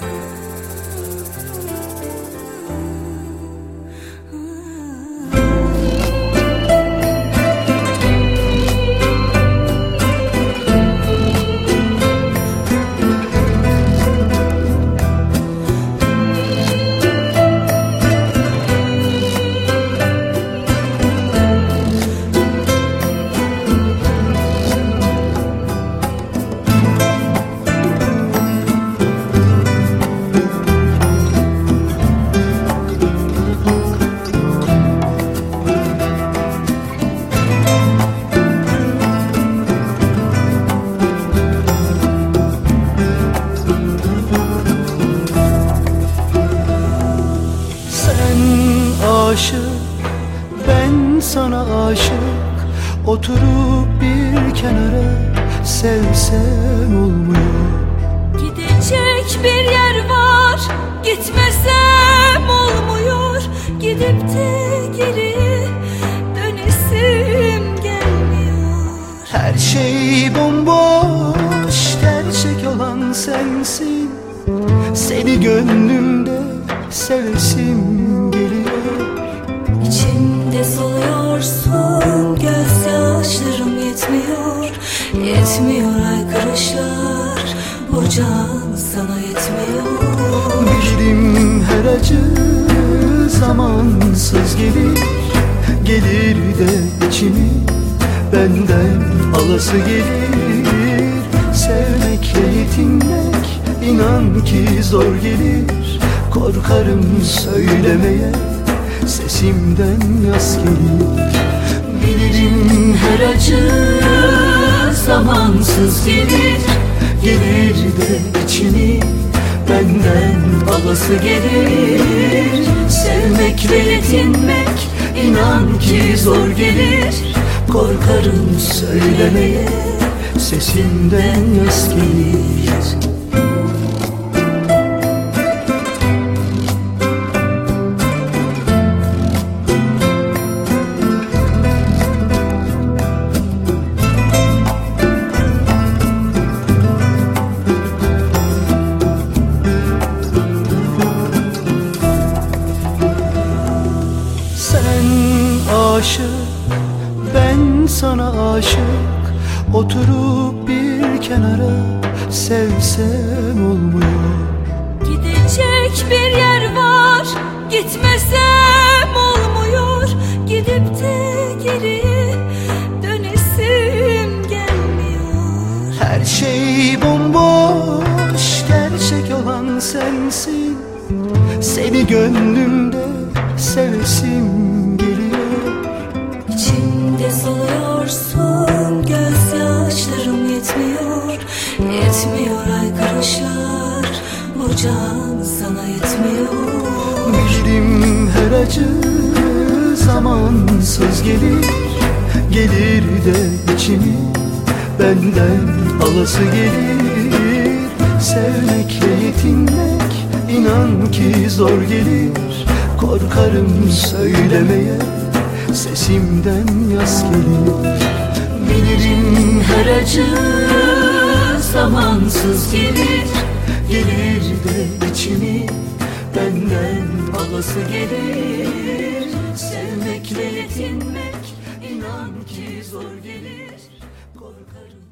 Bye. aşık Ben sana aşık. Oturup bir kenara Sevsen olmuyor. Gidecek bir yer var Gitmesem olmuyor. Gidip de geri Dönesim gelmiyor. Her şey bomboş Gerçek olan sensin. Seni gönlümde sevesim Yetmiyor aykırışlar Bu can sana yetmiyor. Bilirim her acı zamansız gelir. Gelir de içimi benden alası gelir. Sevmekle yetinmek inan ki zor gelir. Korkarım söylemeye sesimden yas gelir. Bilirim her acı zamansız gelir Gelir de içimi benden alası gelir. Sevmekle yetinmek inan ki zor gelir. Korkarım söylemeye sesimden yas gelir sana aşık Oturup bir kenara sevsem olmuyor. Gidecek bir yer var Gitmesem olmuyor. Gidip de geri dönesim gelmiyor. Her şey bomboş, gerçek olan sensin. Seni gönlümde sevesim soluyorsun Gözyaşlarım yetmiyor Yetmiyor aykırışlar Bu can sana yetmiyor. Bilirim her acı zamansız gelir. Gelir de içimi benden alası gelir. Sevmekle yetinmek inan ki zor gelir. Korkarım söylemeye sesimden yas gelir. Bilirim her acı zamansız gelir. Gelir de içimi benden alası gelir. Sevmekle yetinmek inan ki zor gelir. Korkarım